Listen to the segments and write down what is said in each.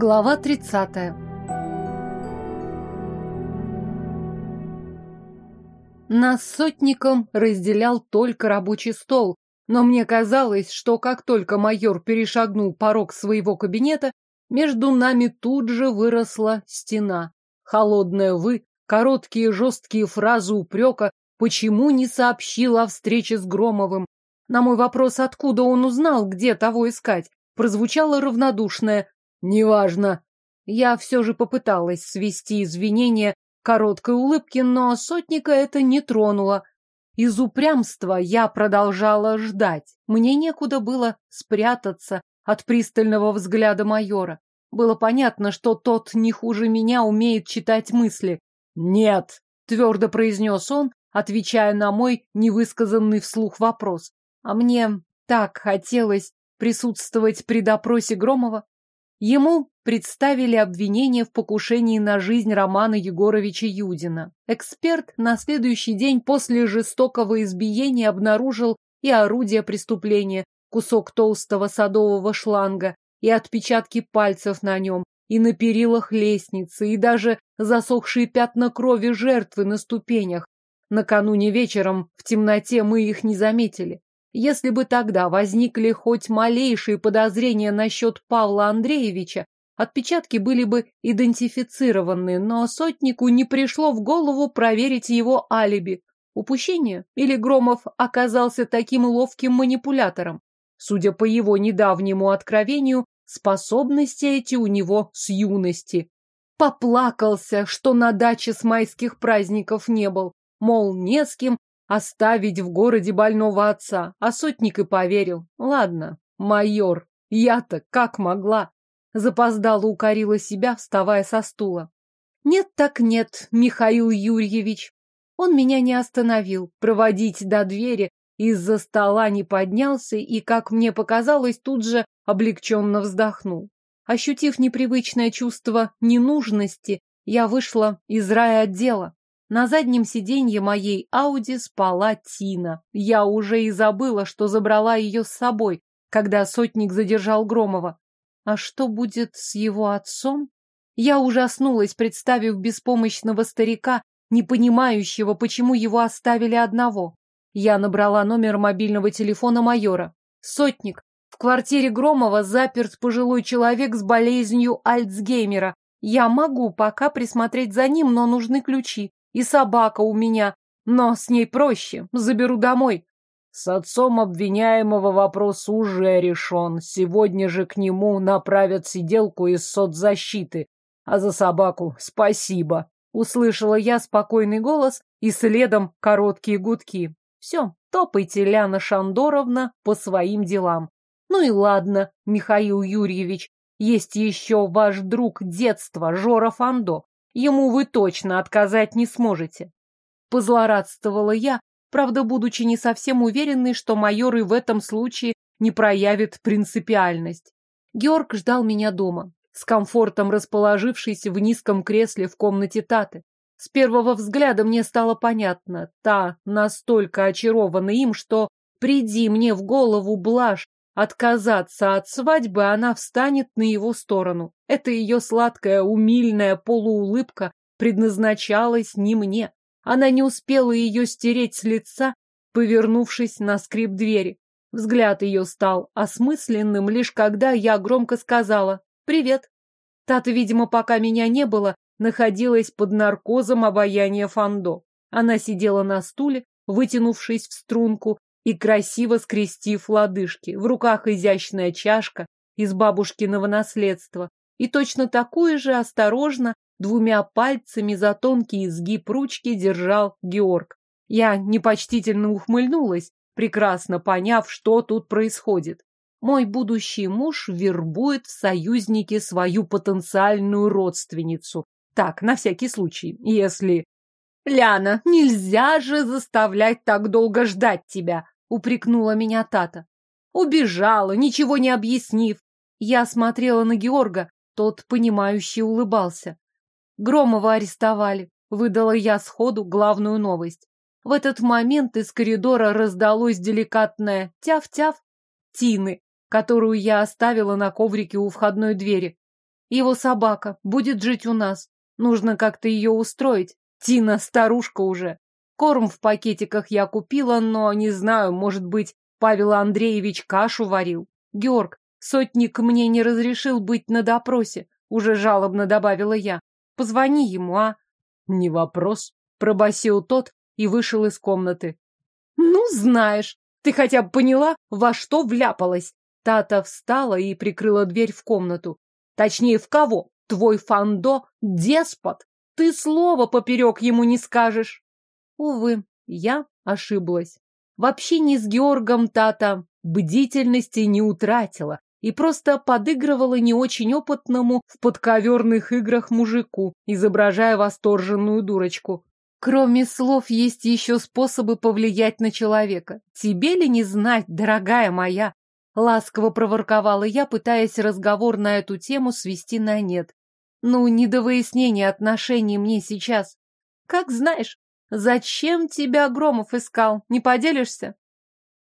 Глава 30. Нас сотником разделял только рабочий стол, но мне казалось, что как только майор перешагнул порог своего кабинета, между нами тут же выросла стена. Холодное «вы», короткие жесткие фразы упрека, почему не сообщил о встрече с Громовым. На мой вопрос, откуда он узнал, где того искать, прозвучало равнодушное Неважно. Я все же попыталась свести извинения короткой улыбки, но сотника это не тронуло. Из упрямства я продолжала ждать. Мне некуда было спрятаться от пристального взгляда майора. Было понятно, что тот не хуже меня умеет читать мысли. «Нет», — твердо произнес он, отвечая на мой невысказанный вслух вопрос. А мне так хотелось присутствовать при допросе Громова. Ему представили обвинение в покушении на жизнь Романа Егоровича Юдина. Эксперт на следующий день после жестокого избиения обнаружил и орудие преступления, кусок толстого садового шланга, и отпечатки пальцев на нем, и на перилах лестницы, и даже засохшие пятна крови жертвы на ступенях. Накануне вечером в темноте мы их не заметили. Если бы тогда возникли хоть малейшие подозрения насчет Павла Андреевича, отпечатки были бы идентифицированы, но сотнику не пришло в голову проверить его алиби. Упущение? Или Громов оказался таким ловким манипулятором? Судя по его недавнему откровению, способности эти у него с юности. Поплакался, что на даче с майских праздников не был, мол, не с кем, оставить в городе больного отца, а сотник и поверил. Ладно, майор, я-то как могла? Запоздала укорила себя, вставая со стула. Нет так нет, Михаил Юрьевич. Он меня не остановил, проводить до двери из-за стола не поднялся и, как мне показалось, тут же облегченно вздохнул. Ощутив непривычное чувство ненужности, я вышла из рая отдела. На заднем сиденье моей Ауди спала Тина. Я уже и забыла, что забрала ее с собой, когда сотник задержал Громова. А что будет с его отцом? Я ужаснулась, представив беспомощного старика, не понимающего, почему его оставили одного. Я набрала номер мобильного телефона майора. Сотник. В квартире Громова заперт пожилой человек с болезнью Альцгеймера. Я могу пока присмотреть за ним, но нужны ключи. И собака у меня, но с ней проще, заберу домой. С отцом обвиняемого вопрос уже решен. Сегодня же к нему направят сиделку из соцзащиты. А за собаку спасибо. Услышала я спокойный голос и следом короткие гудки. Все, топайте, Ляна Шандоровна, по своим делам. Ну и ладно, Михаил Юрьевич, есть еще ваш друг детства, Жора Фандо. Ему вы точно отказать не сможете. Позлорадствовала я, правда, будучи не совсем уверенной, что майор и в этом случае не проявит принципиальность. Георг ждал меня дома, с комфортом расположившись в низком кресле в комнате Таты. С первого взгляда мне стало понятно, та настолько очарована им, что приди мне в голову блажь отказаться от свадьбы, она встанет на его сторону. Это ее сладкая, умильная полуулыбка предназначалась не мне. Она не успела ее стереть с лица, повернувшись на скрип двери. Взгляд ее стал осмысленным, лишь когда я громко сказала «Привет». Тата, видимо, пока меня не было, находилась под наркозом обаяния Фандо. Она сидела на стуле, вытянувшись в струнку, и красиво скрестив лодыжки. В руках изящная чашка из бабушкиного наследства. И точно такую же осторожно двумя пальцами за тонкий изгиб ручки держал Георг. Я непочтительно ухмыльнулась, прекрасно поняв, что тут происходит. Мой будущий муж вербует в союзники свою потенциальную родственницу. Так, на всякий случай, если... Ляна, нельзя же заставлять так долго ждать тебя упрекнула меня Тата. Убежала, ничего не объяснив. Я смотрела на Георга, тот, понимающе улыбался. Громова арестовали, выдала я сходу главную новость. В этот момент из коридора раздалось деликатное «тяв-тяв» Тины, которую я оставила на коврике у входной двери. Его собака будет жить у нас. Нужно как-то ее устроить. Тина старушка уже. Корм в пакетиках я купила, но не знаю, может быть, Павел Андреевич кашу варил. Георг, сотник мне не разрешил быть на допросе, уже жалобно добавила я. Позвони ему, а? Не вопрос, пробасил тот и вышел из комнаты. Ну, знаешь, ты хотя бы поняла, во что вляпалась? Тата встала и прикрыла дверь в комнату. Точнее, в кого? Твой Фандо — деспот. Ты слова поперек ему не скажешь. Увы, я ошиблась. В общении с Георгом Тата бдительности не утратила и просто подыгрывала не очень опытному в подковерных играх мужику, изображая восторженную дурочку. Кроме слов есть еще способы повлиять на человека. Тебе ли не знать, дорогая моя? Ласково проворковала я, пытаясь разговор на эту тему свести на нет. Ну, не до выяснения отношений мне сейчас. Как знаешь, зачем тебя Громов искал? Не поделишься?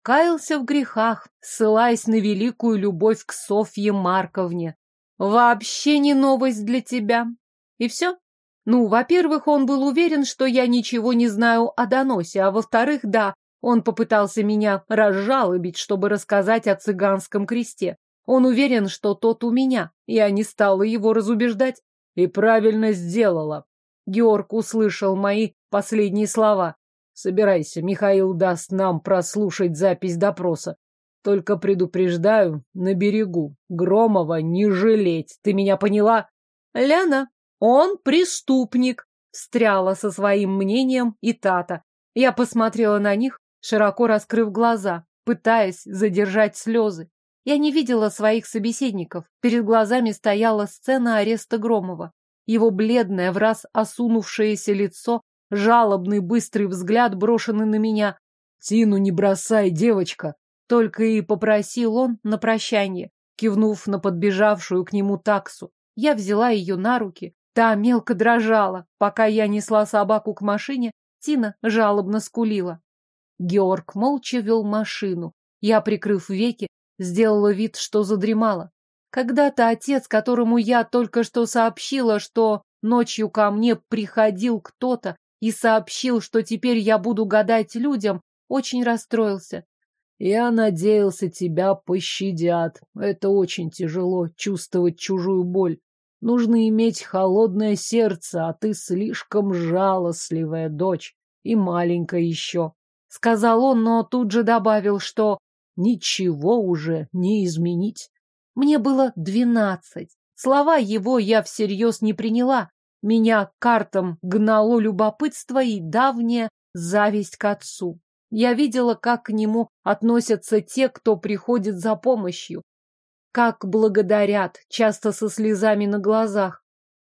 Каялся в грехах, ссылаясь на великую любовь к Софье Марковне. Вообще не новость для тебя. И все? Ну, во-первых, он был уверен, что я ничего не знаю о доносе, а во-вторых, да, он попытался меня разжалобить, чтобы рассказать о цыганском кресте. Он уверен, что тот у меня. Я не стала его разубеждать. И правильно сделала. Георг услышал мои последние слова. Собирайся, Михаил даст нам прослушать запись допроса. Только предупреждаю, на берегу. Громова не жалеть. Ты меня поняла? Ляна, он преступник, встряла со своим мнением и Тата. Я посмотрела на них, широко раскрыв глаза, пытаясь задержать слезы. Я не видела своих собеседников. Перед глазами стояла сцена ареста Громова. Его бледное, в раз осунувшееся лицо, жалобный быстрый взгляд, брошенный на меня. «Тину не бросай, девочка!» Только и попросил он на прощание, кивнув на подбежавшую к нему таксу. Я взяла ее на руки. Та мелко дрожала. Пока я несла собаку к машине, Тина жалобно скулила. Георг молча вел машину. Я, прикрыв веки, Сделала вид, что задремала. Когда-то отец, которому я только что сообщила, что ночью ко мне приходил кто-то и сообщил, что теперь я буду гадать людям, очень расстроился. Я надеялся, тебя пощадят. Это очень тяжело, чувствовать чужую боль. Нужно иметь холодное сердце, а ты слишком жалостливая дочь. И маленькая еще. Сказал он, но тут же добавил, что Ничего уже не изменить. Мне было двенадцать. Слова его я всерьез не приняла. Меня картам гнало любопытство и давняя зависть к отцу. Я видела, как к нему относятся те, кто приходит за помощью. Как благодарят, часто со слезами на глазах.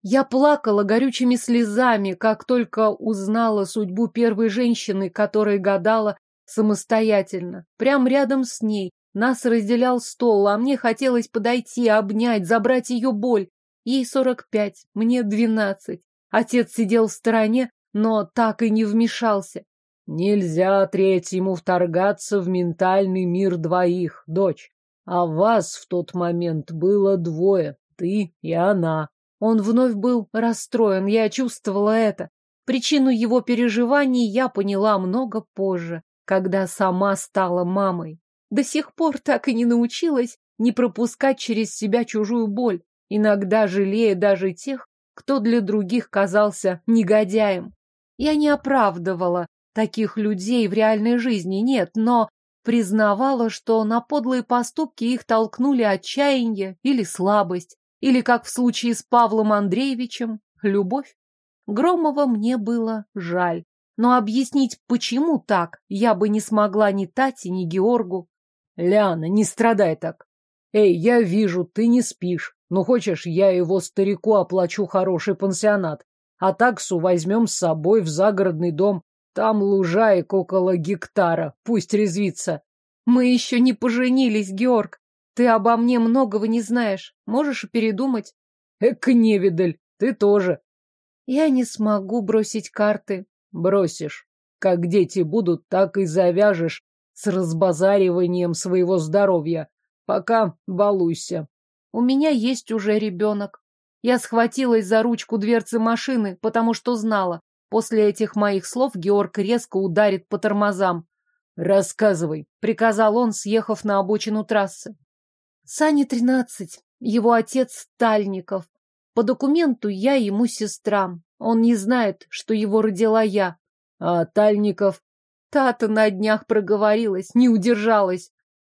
Я плакала горючими слезами, как только узнала судьбу первой женщины, которая гадала самостоятельно, прямо рядом с ней. Нас разделял стол, а мне хотелось подойти, обнять, забрать ее боль. Ей сорок пять, мне двенадцать. Отец сидел в стороне, но так и не вмешался. Нельзя третьему вторгаться в ментальный мир двоих, дочь. А вас в тот момент было двое, ты и она. Он вновь был расстроен, я чувствовала это. Причину его переживаний я поняла много позже когда сама стала мамой. До сих пор так и не научилась не пропускать через себя чужую боль, иногда жалея даже тех, кто для других казался негодяем. Я не оправдывала таких людей в реальной жизни, нет, но признавала, что на подлые поступки их толкнули отчаяние или слабость, или, как в случае с Павлом Андреевичем, любовь. Громова мне было жаль, но объяснить, почему так, я бы не смогла ни Тате, ни Георгу. Ляна, не страдай так. Эй, я вижу, ты не спишь. Ну, хочешь, я его старику оплачу хороший пансионат, а таксу возьмем с собой в загородный дом. Там лужаек около гектара, пусть резвится. Мы еще не поженились, Георг. Ты обо мне многого не знаешь. Можешь передумать? Эк, невидаль, ты тоже. Я не смогу бросить карты. Бросишь. Как дети будут, так и завяжешь с разбазариванием своего здоровья. Пока балуйся. У меня есть уже ребенок. Я схватилась за ручку дверцы машины, потому что знала, после этих моих слов Георг резко ударит по тормозам. «Рассказывай», — приказал он, съехав на обочину трассы. «Сане тринадцать. Его отец Тальников. По документу я ему сестра. Он не знает, что его родила я. А Тальников? Тата на днях проговорилась, не удержалась.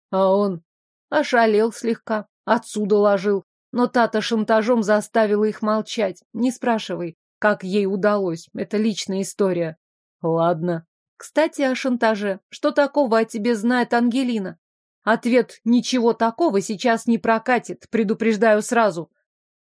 А он? Ошалел слегка, отсюда ложил. Но Тата шантажом заставила их молчать. Не спрашивай, как ей удалось. Это личная история. Ладно. Кстати, о шантаже. Что такого о тебе знает Ангелина? Ответ «ничего такого» сейчас не прокатит, предупреждаю сразу.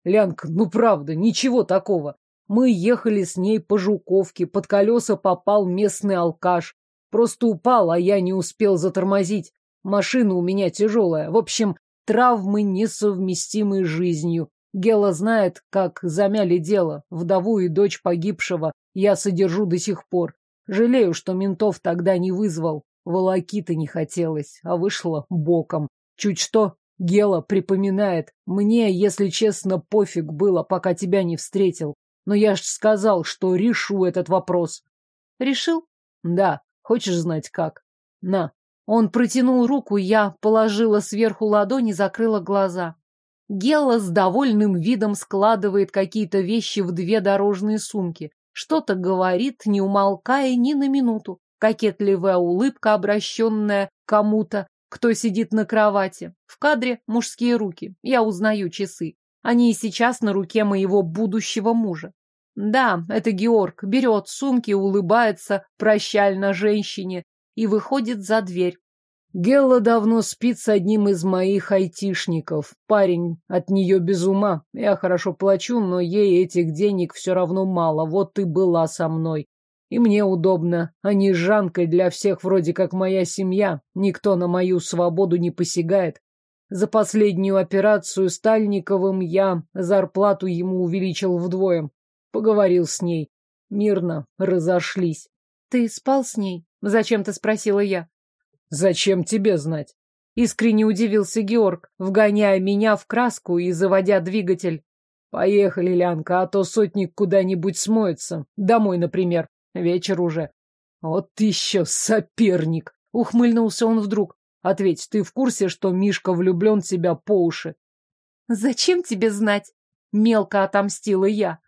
Лянка, ну правда, ничего такого. Мы ехали с ней по Жуковке, под колеса попал местный алкаш. Просто упал, а я не успел затормозить. Машина у меня тяжелая. В общем, травмы несовместимые с жизнью. Гела знает, как замяли дело. Вдову и дочь погибшего я содержу до сих пор. Жалею, что ментов тогда не вызвал. Волоки-то не хотелось, а вышло боком. Чуть что, Гела припоминает. Мне, если честно, пофиг было, пока тебя не встретил. Но я ж сказал, что решу этот вопрос. Решил? Да. Хочешь знать как? На. Он протянул руку, я положила сверху ладони, закрыла глаза. Гела с довольным видом складывает какие-то вещи в две дорожные сумки. Что-то говорит, не умолкая ни на минуту кокетливая улыбка, обращенная к кому-то, кто сидит на кровати. В кадре мужские руки. Я узнаю часы. Они и сейчас на руке моего будущего мужа. Да, это Георг. Берет сумки, улыбается прощально женщине и выходит за дверь. Гелла давно спит с одним из моих айтишников. Парень от нее без ума. Я хорошо плачу, но ей этих денег все равно мало. Вот ты была со мной. И мне удобно, а не Жанкой для всех вроде как моя семья. Никто на мою свободу не посягает. За последнюю операцию с Тальниковым я зарплату ему увеличил вдвое. Поговорил с ней. Мирно разошлись. Ты спал с ней? Зачем-то спросила я. Зачем тебе знать? Искренне удивился Георг, вгоняя меня в краску и заводя двигатель. Поехали, Лянка, а то сотник куда-нибудь смоется. Домой, например. Вечер уже. Вот еще соперник! Ухмыльнулся он вдруг. Ответь, ты в курсе, что Мишка влюблен в тебя по уши? Зачем тебе знать? Мелко отомстила я.